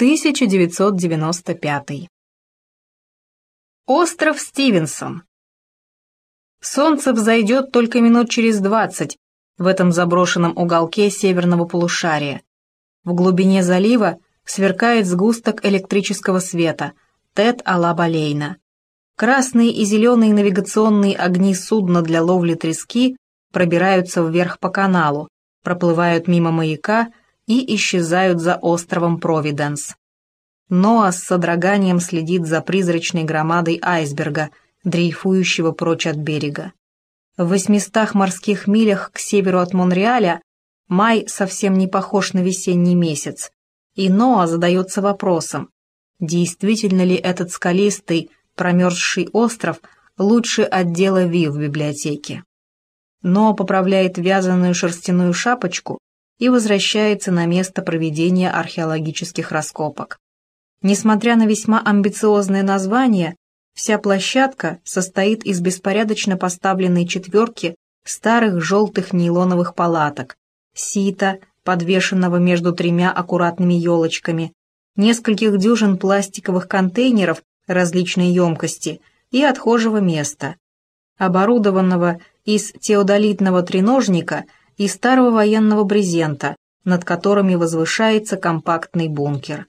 1995. Остров Стивенсон. Солнце взойдет только минут через двадцать в этом заброшенном уголке северного полушария. В глубине залива сверкает сгусток электрического света Тет Алабалейна. Красные и зеленые навигационные огни судна для ловли трески пробираются вверх по каналу, проплывают мимо маяка и исчезают за островом Провиденс. Ноа с содроганием следит за призрачной громадой айсберга, дрейфующего прочь от берега. В восьмистах морских милях к северу от Монреаля май совсем не похож на весенний месяц, и Ноа задается вопросом, действительно ли этот скалистый, промерзший остров лучше отдела Ви в библиотеке. Ноа поправляет вязаную шерстяную шапочку и возвращается на место проведения археологических раскопок. Несмотря на весьма амбициозное название, вся площадка состоит из беспорядочно поставленной четверки старых желтых нейлоновых палаток, сита, подвешенного между тремя аккуратными елочками, нескольких дюжин пластиковых контейнеров различной емкости и отхожего места, оборудованного из теодолитного треножника и старого военного брезента, над которыми возвышается компактный бункер.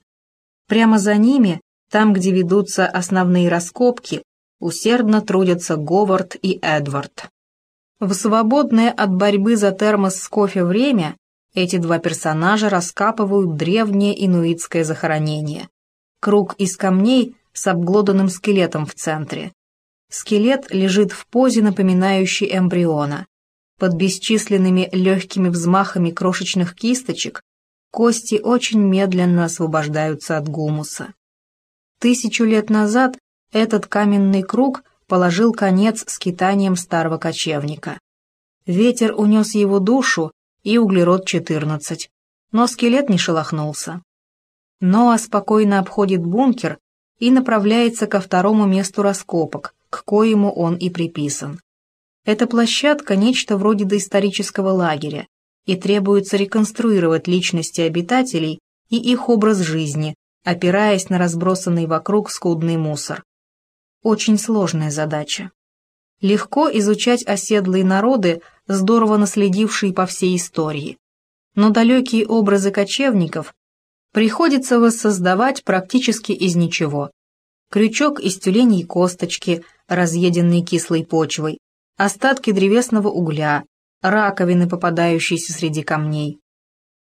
Прямо за ними, там, где ведутся основные раскопки, усердно трудятся Говард и Эдвард. В свободное от борьбы за термос с кофе время эти два персонажа раскапывают древнее инуитское захоронение. Круг из камней с обглоданным скелетом в центре. Скелет лежит в позе, напоминающей эмбриона. Под бесчисленными легкими взмахами крошечных кисточек кости очень медленно освобождаются от гумуса. Тысячу лет назад этот каменный круг положил конец скитаниям старого кочевника. Ветер унес его душу и углерод-14, но скелет не шелохнулся. Ноа спокойно обходит бункер и направляется ко второму месту раскопок, к коему он и приписан. Эта площадка – нечто вроде доисторического лагеря, и требуется реконструировать личности обитателей и их образ жизни, опираясь на разбросанный вокруг скудный мусор. Очень сложная задача. Легко изучать оседлые народы, здорово наследившие по всей истории. Но далекие образы кочевников приходится воссоздавать практически из ничего. Крючок из тюленей косточки, разъеденный кислой почвой, остатки древесного угля, раковины, попадающиеся среди камней.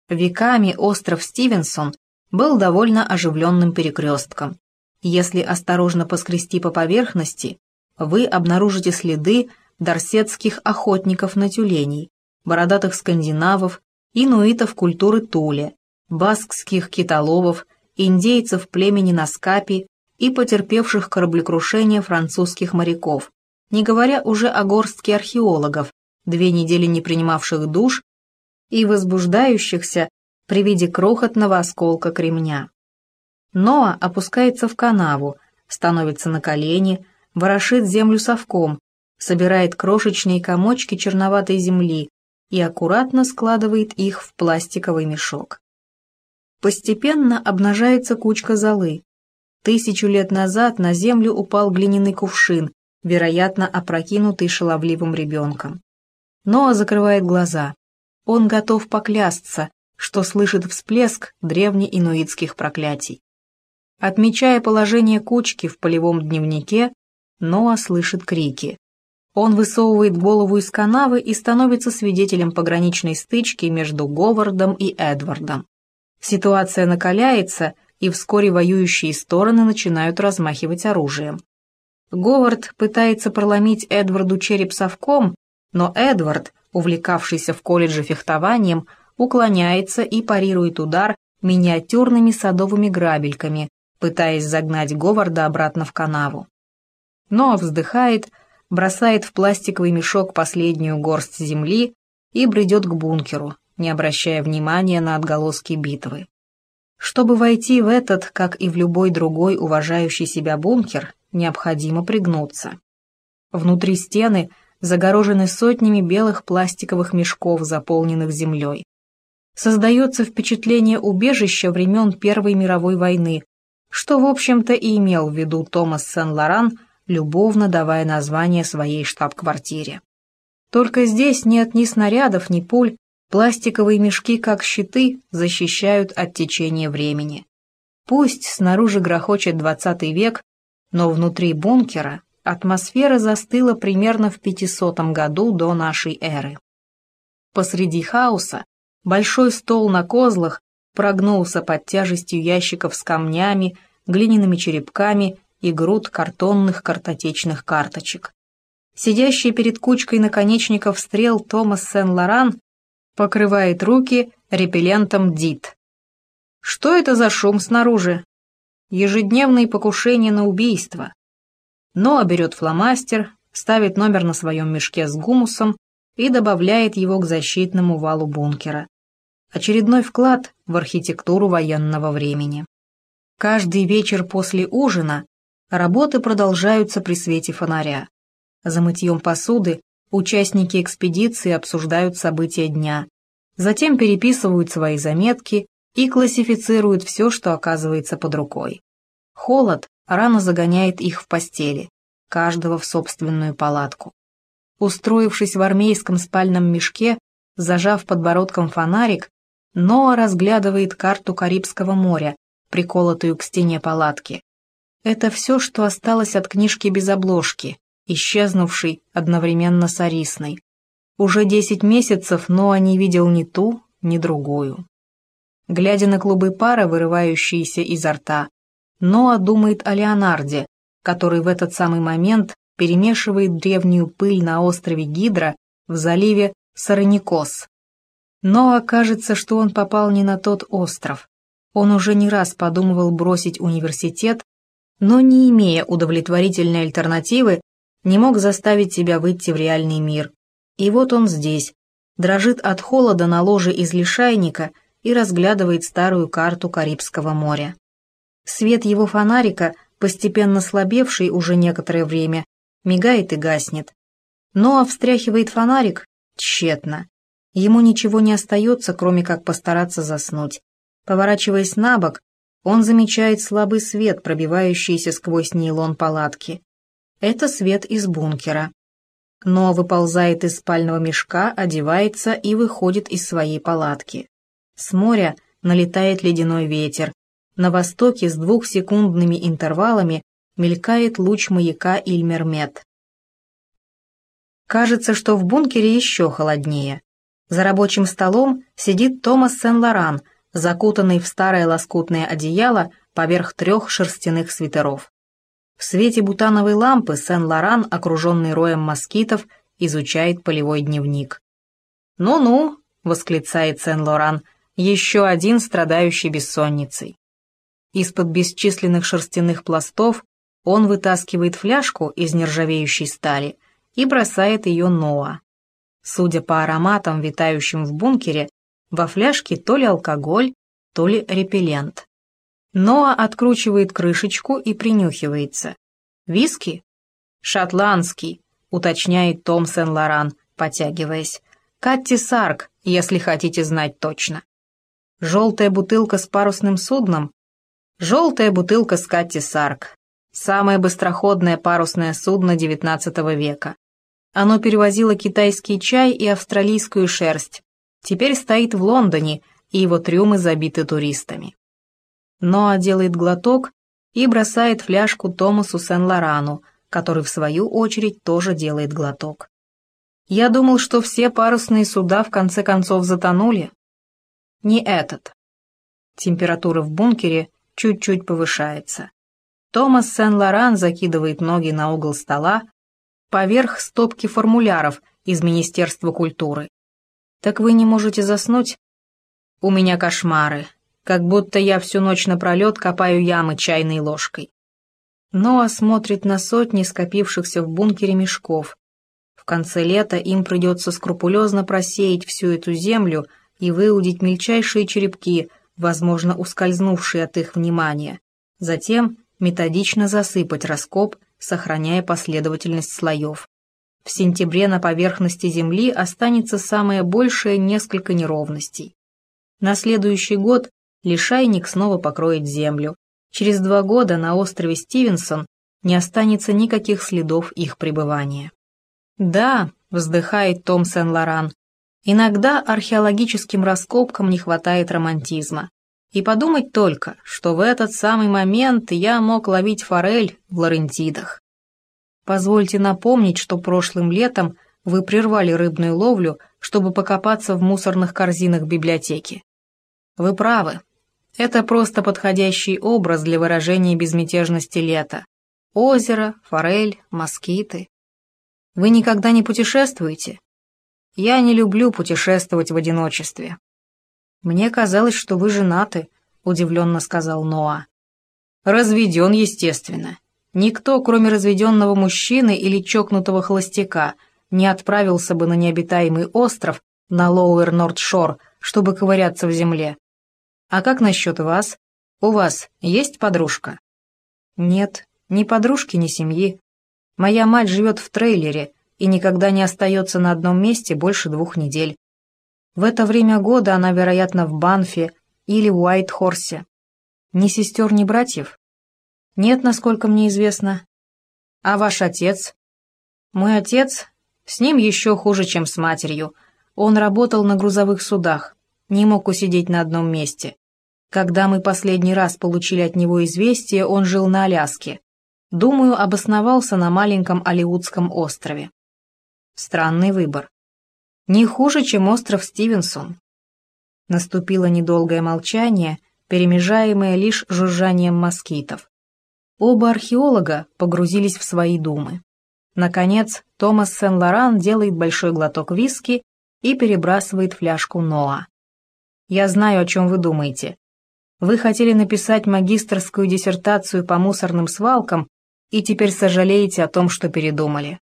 Веками остров Стивенсон был довольно оживленным перекрестком. Если осторожно поскрести по поверхности, вы обнаружите следы дарсетских охотников на тюленей, бородатых скандинавов, инуитов культуры Туле, баскских китоловов, индейцев племени Наскапи и потерпевших кораблекрушение французских моряков, не говоря уже о горстке археологов, две недели не принимавших душ и возбуждающихся при виде крохотного осколка кремня. Ноа опускается в канаву, становится на колени, ворошит землю совком, собирает крошечные комочки черноватой земли и аккуратно складывает их в пластиковый мешок. Постепенно обнажается кучка золы. Тысячу лет назад на землю упал глиняный кувшин, вероятно, опрокинутый шаловливым ребенком. Ноа закрывает глаза. Он готов поклясться, что слышит всплеск древнеинуитских проклятий. Отмечая положение кучки в полевом дневнике, Ноа слышит крики. Он высовывает голову из канавы и становится свидетелем пограничной стычки между Говардом и Эдвардом. Ситуация накаляется, и вскоре воюющие стороны начинают размахивать оружием. Говард пытается проломить Эдварду череп совком, но Эдвард, увлекавшийся в колледже фехтованием, уклоняется и парирует удар миниатюрными садовыми грабельками, пытаясь загнать Говарда обратно в канаву. Но вздыхает, бросает в пластиковый мешок последнюю горсть земли и бредет к бункеру, не обращая внимания на отголоски битвы. Чтобы войти в этот, как и в любой другой уважающий себя бункер, необходимо пригнуться. Внутри стены – загорожены сотнями белых пластиковых мешков, заполненных землей. создается впечатление убежища времен Первой мировой войны, что, в общем-то, и имел в виду Томас Сен-Лоран, любовно давая название своей штаб-квартире. Только здесь нет ни снарядов, ни пуль, пластиковые мешки, как щиты, защищают от течения времени. Пусть снаружи грохочет двадцатый век, но внутри бункера атмосфера застыла примерно в 500 году до нашей эры. Посреди хаоса большой стол на козлах прогнулся под тяжестью ящиков с камнями, глиняными черепками и груд картонных картотечных карточек. Сидящий перед кучкой наконечников стрел Томас Сен-Лоран покрывает руки репеллентом ДИТ. Что это за шум снаружи? Ежедневные покушения на убийство. Ноа берет фломастер, ставит номер на своем мешке с гумусом и добавляет его к защитному валу бункера. Очередной вклад в архитектуру военного времени. Каждый вечер после ужина работы продолжаются при свете фонаря. За мытьем посуды участники экспедиции обсуждают события дня, затем переписывают свои заметки и классифицируют все, что оказывается под рукой. Холод рано загоняет их в постели, каждого в собственную палатку. Устроившись в армейском спальном мешке, зажав подбородком фонарик, Ноа разглядывает карту Карибского моря, приколотую к стене палатки. Это все, что осталось от книжки без обложки, исчезнувший одновременно с Арисной. Уже десять месяцев Ноа не видел ни ту, ни другую. Глядя на клубы пара, вырывающиеся изо рта, Ноа думает о Леонарде, который в этот самый момент перемешивает древнюю пыль на острове Гидра в заливе Сараникос. Ноа кажется, что он попал не на тот остров. Он уже не раз подумывал бросить университет, но, не имея удовлетворительной альтернативы, не мог заставить себя выйти в реальный мир. И вот он здесь, дрожит от холода на ложе из лишайника и разглядывает старую карту Карибского моря. Свет его фонарика, постепенно слабевший уже некоторое время, мигает и гаснет. Но встряхивает фонарик тщетно. Ему ничего не остается, кроме как постараться заснуть. Поворачиваясь на бок, он замечает слабый свет, пробивающийся сквозь нейлон палатки. Это свет из бункера. Но выползает из спального мешка, одевается и выходит из своей палатки. С моря налетает ледяной ветер. На востоке с двухсекундными интервалами мелькает луч маяка Ильмермет. Кажется, что в бункере еще холоднее. За рабочим столом сидит Томас Сен-Лоран, закутанный в старое лоскутное одеяло поверх трех шерстяных свитеров. В свете бутановой лампы Сен-Лоран, окруженный роем москитов, изучает полевой дневник. «Ну-ну», — восклицает Сен-Лоран, — «еще один страдающий бессонницей». Из-под бесчисленных шерстяных пластов он вытаскивает фляжку из нержавеющей стали и бросает ее Ноа. Судя по ароматам, витающим в бункере, во фляжке то ли алкоголь, то ли репеллент. Ноа откручивает крышечку и принюхивается. «Виски?» «Шотландский», — уточняет Том Сен-Лоран, потягиваясь. «Катти Сарк, если хотите знать точно». «Желтая бутылка с парусным судном?» «Желтая бутылка с Катти Сарк. Самое быстроходное парусное судно XIX века. Оно перевозило китайский чай и австралийскую шерсть. Теперь стоит в Лондоне, и его трюмы забиты туристами. Ноа делает глоток и бросает фляжку Томасу Сен-Лорану, который в свою очередь тоже делает глоток. Я думал, что все парусные суда в конце концов затонули. Не этот. Температура в бункере чуть-чуть повышается. Томас Сен-Лоран закидывает ноги на угол стола поверх стопки формуляров из Министерства культуры. «Так вы не можете заснуть?» «У меня кошмары как будто я всю ночь напролет копаю ямы чайной ложкой. Ноа смотрит на сотни скопившихся в бункере мешков. В конце лета им придется скрупулезно просеять всю эту землю и выудить мельчайшие черепки, возможно, ускользнувшие от их внимания. Затем методично засыпать раскоп, сохраняя последовательность слоев. В сентябре на поверхности Земли останется самое большее несколько неровностей. На следующий год лишайник снова покроет землю. Через два года на острове Стивенсон не останется никаких следов их пребывания. Да, вздыхает Том Сен-Лоран, иногда археологическим раскопкам не хватает романтизма. И подумать только, что в этот самый момент я мог ловить форель в Лорентидах. Позвольте напомнить, что прошлым летом вы прервали рыбную ловлю, чтобы покопаться в мусорных корзинах библиотеки. Вы правы. Это просто подходящий образ для выражения безмятежности лета. Озеро, форель, москиты. Вы никогда не путешествуете? Я не люблю путешествовать в одиночестве. Мне казалось, что вы женаты, удивленно сказал Ноа. Разведен, естественно. Никто, кроме разведенного мужчины или чокнутого холостяка, не отправился бы на необитаемый остров на Лоуэр Нордшор, чтобы ковыряться в земле. А как насчет вас? У вас есть подружка? Нет, ни подружки, ни семьи. Моя мать живет в трейлере и никогда не остается на одном месте больше двух недель. В это время года она, вероятно, в Банфе или Уайт-Хорсе. Ни сестер, ни братьев? Нет, насколько мне известно. А ваш отец? Мой отец? С ним еще хуже, чем с матерью. Он работал на грузовых судах, не мог усидеть на одном месте. Когда мы последний раз получили от него известие, он жил на Аляске. Думаю, обосновался на маленьком Алиутском острове. Странный выбор. Не хуже, чем остров Стивенсон. Наступило недолгое молчание, перемежаемое лишь жужжанием москитов. Оба археолога погрузились в свои думы. Наконец, Томас Сен-Лоран делает большой глоток виски и перебрасывает фляжку Ноа. «Я знаю, о чем вы думаете. Вы хотели написать магистрскую диссертацию по мусорным свалкам и теперь сожалеете о том, что передумали.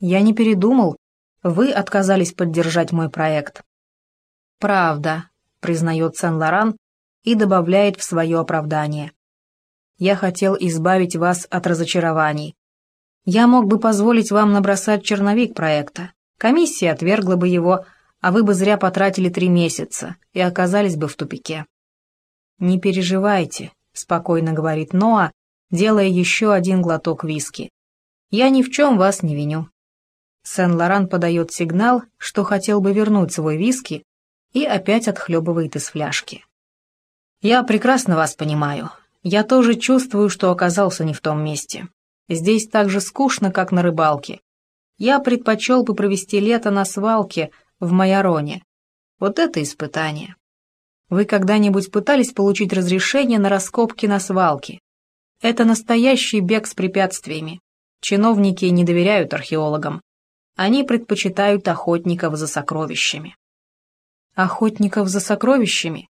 Я не передумал, вы отказались поддержать мой проект». «Правда», — признает Сен-Лоран и добавляет в свое оправдание. «Я хотел избавить вас от разочарований. Я мог бы позволить вам набросать черновик проекта. Комиссия отвергла бы его, а вы бы зря потратили три месяца и оказались бы в тупике. «Не переживайте», — спокойно говорит Ноа, делая еще один глоток виски. «Я ни в чем вас не виню». Сен-Лоран подает сигнал, что хотел бы вернуть свой виски, и опять отхлебывает из фляжки. «Я прекрасно вас понимаю. Я тоже чувствую, что оказался не в том месте. Здесь так же скучно, как на рыбалке. Я предпочел бы провести лето на свалке в Майороне. Вот это испытание. Вы когда-нибудь пытались получить разрешение на раскопки на свалке? Это настоящий бег с препятствиями. Чиновники не доверяют археологам. Они предпочитают охотников за сокровищами. Охотников за сокровищами?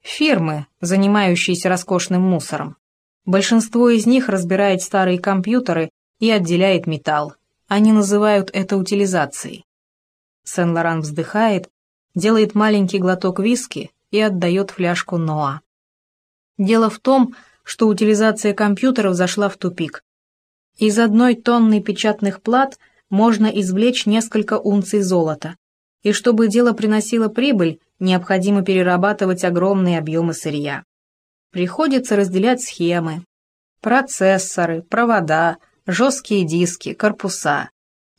Фирмы, занимающиеся роскошным мусором. Большинство из них разбирает старые компьютеры и отделяет металл. Они называют это утилизацией. Сен-Лоран вздыхает, делает маленький глоток виски и отдает фляжку Ноа. Дело в том, что утилизация компьютеров зашла в тупик. Из одной тонны печатных плат можно извлечь несколько унций золота. И чтобы дело приносило прибыль, необходимо перерабатывать огромные объемы сырья. Приходится разделять схемы, процессоры, провода, жесткие диски, корпуса.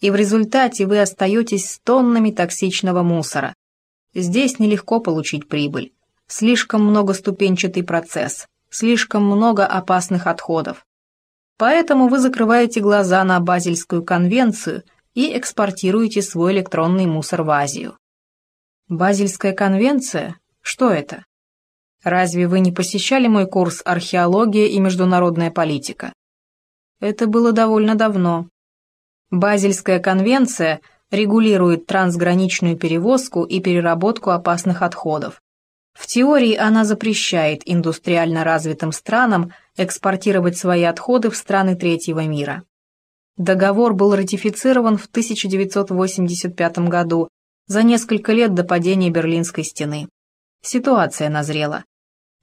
И в результате вы остаетесь с тоннами токсичного мусора. Здесь нелегко получить прибыль. Слишком многоступенчатый процесс, слишком много опасных отходов. Поэтому вы закрываете глаза на Базельскую конвенцию и экспортируете свой электронный мусор в Азию. Базельская конвенция? Что это? Разве вы не посещали мой курс «Археология и международная политика»? Это было довольно давно. Базельская конвенция регулирует трансграничную перевозку и переработку опасных отходов. В теории она запрещает индустриально развитым странам экспортировать свои отходы в страны третьего мира. Договор был ратифицирован в 1985 году, за несколько лет до падения Берлинской стены. Ситуация назрела.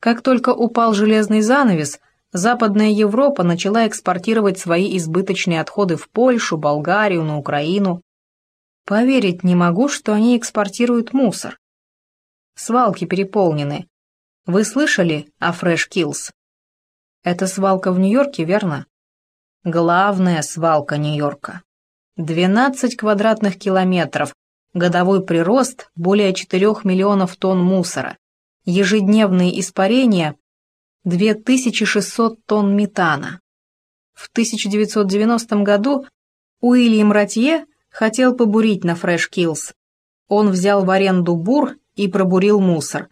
Как только упал железный занавес, Западная Европа начала экспортировать свои избыточные отходы в Польшу, Болгарию, на Украину. Поверить не могу, что они экспортируют мусор. Свалки переполнены. Вы слышали о Fresh Kills? Это свалка в Нью-Йорке, верно? Главная свалка Нью-Йорка. 12 квадратных километров, годовой прирост более 4 миллионов тонн мусора, ежедневные испарения 2600 тонн метана. В 1990 году Уильям Ратье хотел побурить на Fresh Kills. Он взял в аренду бур и пробурил мусор.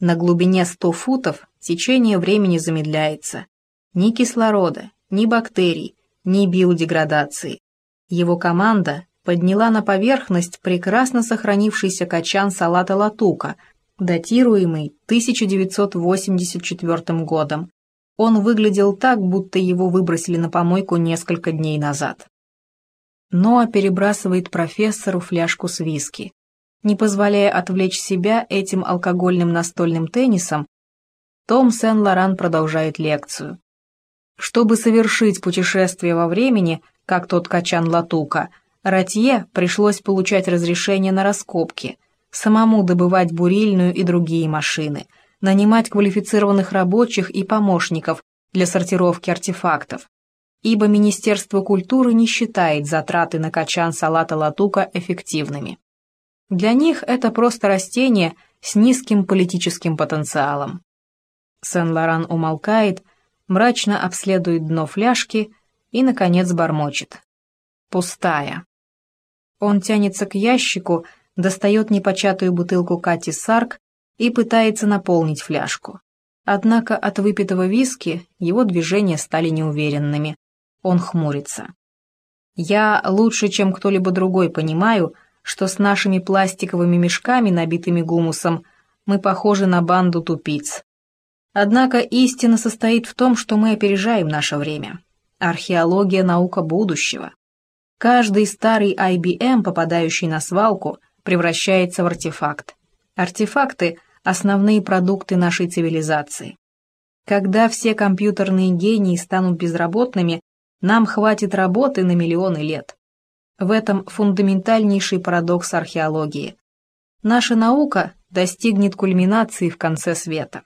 На глубине 100 футов течение времени замедляется. Ни кислорода, ни бактерий, ни биодеградации. Его команда подняла на поверхность прекрасно сохранившийся качан салата латука, датируемый 1984 годом. Он выглядел так, будто его выбросили на помойку несколько дней назад. Ноа перебрасывает профессору фляжку с виски. Не позволяя отвлечь себя этим алкогольным настольным теннисом, том Сен-Лоран продолжает лекцию. Чтобы совершить путешествие во времени, как тот качан Латука, Ратье пришлось получать разрешение на раскопки, самому добывать бурильную и другие машины, нанимать квалифицированных рабочих и помощников для сортировки артефактов, ибо Министерство культуры не считает затраты на качан салата Латука эффективными. Для них это просто растение с низким политическим потенциалом. Сен-Лоран умолкает, мрачно обследует дно фляжки и, наконец, бормочет. Пустая. Он тянется к ящику, достает непочатую бутылку Кати Сарк и пытается наполнить фляжку. Однако от выпитого виски его движения стали неуверенными. Он хмурится. «Я лучше, чем кто-либо другой, понимаю, что с нашими пластиковыми мешками, набитыми гумусом, мы похожи на банду тупиц. Однако истина состоит в том, что мы опережаем наше время. Археология – наука будущего. Каждый старый IBM, попадающий на свалку, превращается в артефакт. Артефакты – основные продукты нашей цивилизации. Когда все компьютерные гении станут безработными, нам хватит работы на миллионы лет. В этом фундаментальнейший парадокс археологии. Наша наука достигнет кульминации в конце света.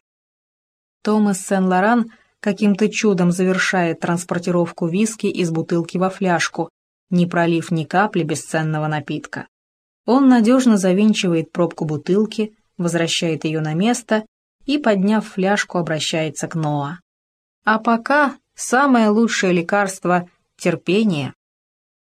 Томас Сен-Лоран каким-то чудом завершает транспортировку виски из бутылки во фляжку, не пролив ни капли бесценного напитка. Он надежно завинчивает пробку бутылки, возвращает ее на место и, подняв фляжку, обращается к Ноа. А пока самое лучшее лекарство — терпение.